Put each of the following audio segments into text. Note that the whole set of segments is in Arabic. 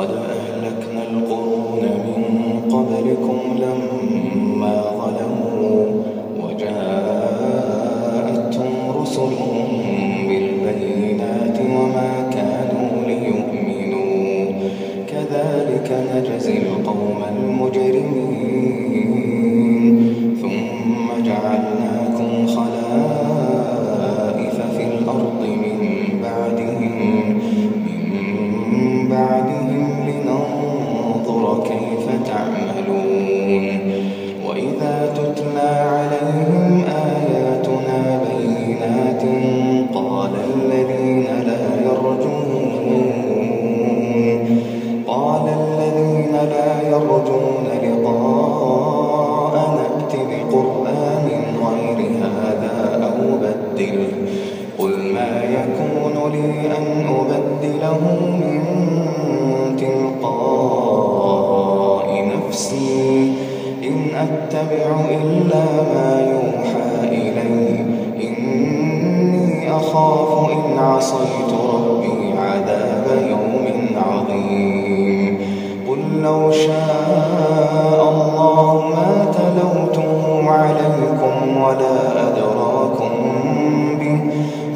قد أهلكنا القرون من قبلكم لما ظلموا وجاءتهم رسلهم أتبع إلا ما يوحى إلي. إني أخاف إن عصيت ربي عذاب يوم عظيم. قل لو شاء الله ما تلوته عليكم ولا أدراكم به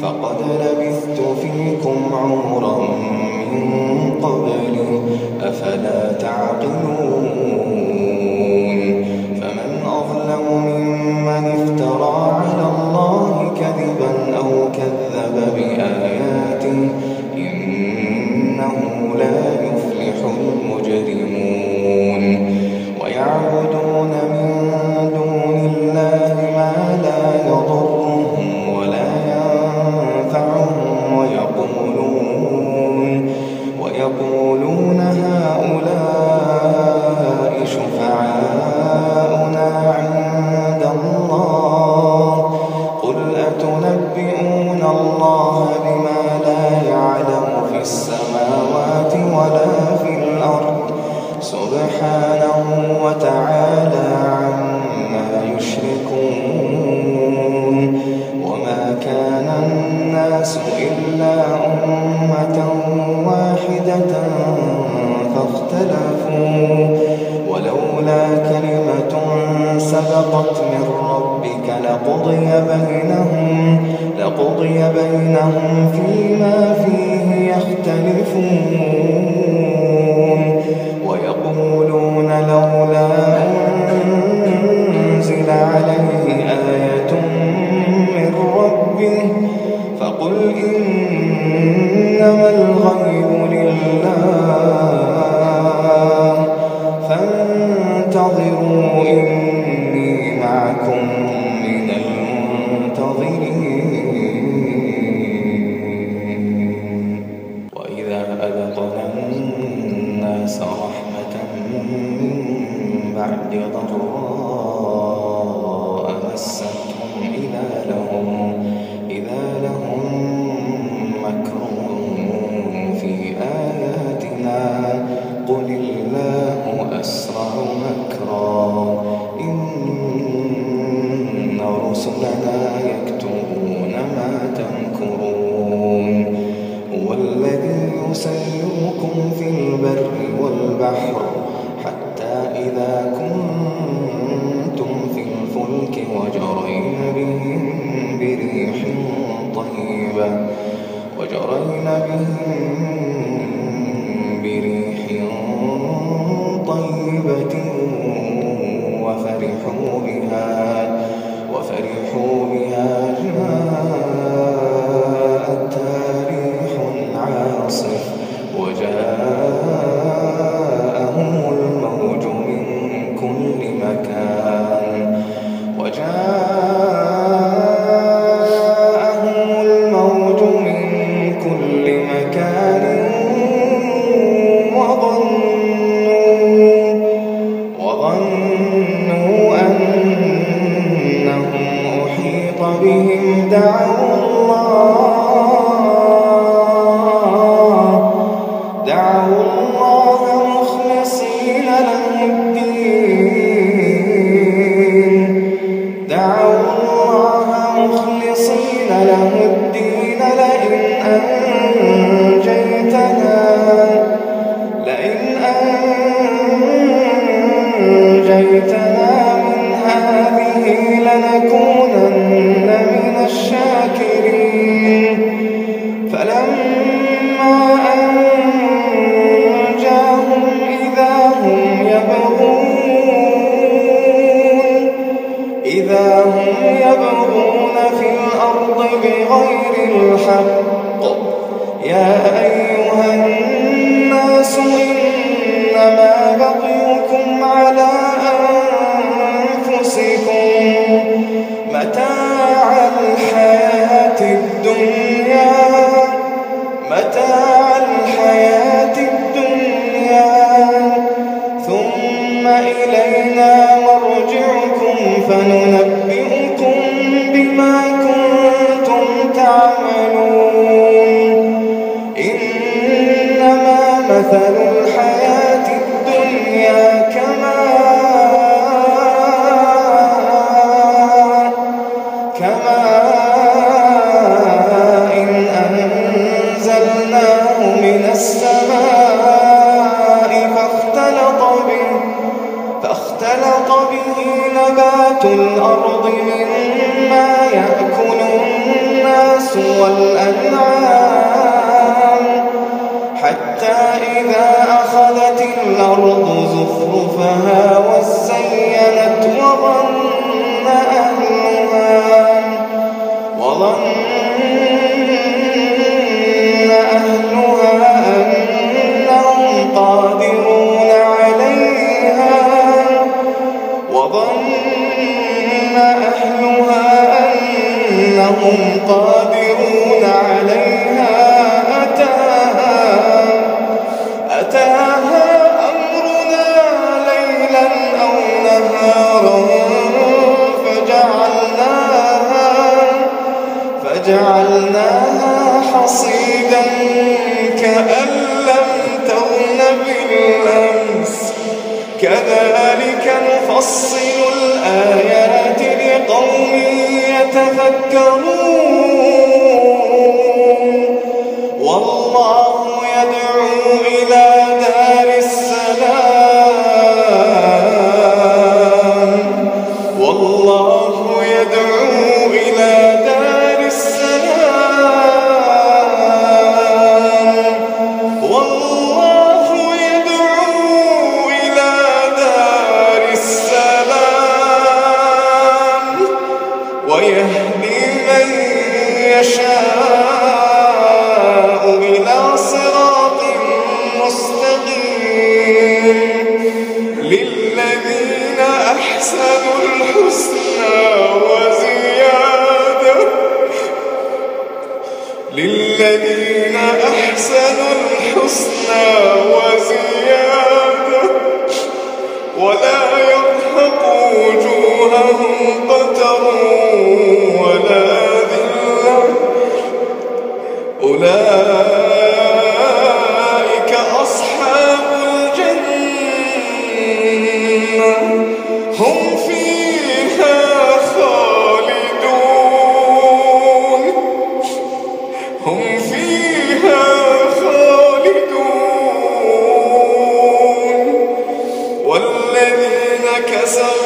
فقد لبثت فيكم عمرا من قبل. أفلا تعقلون فانتظروا إني معكم. يأتون بهم بريح طيبة وفرحوا بها وفرحوا بها نجيتنا من هذه لنكونن من الشاكرين. فلما أنجاهم إذا هم يبغون إذا هم يبغون في الأرض بغير الحق يا أيها الناس إنما بقيكم على والأنعام. حتى إذا أخذت الأرض زخرفها وزينت وظن أهلها وظن أهلها وجعلناها حصيدا كأن لم تغن بالأمس. كذلك نفصل الآيات لقوم يتفكرون. للذين أحسنوا الحسنى وزيادة ولا يرهق وجوههم قتر ولا ذلة أولئك yourself